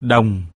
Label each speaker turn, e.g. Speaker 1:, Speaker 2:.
Speaker 1: đồng.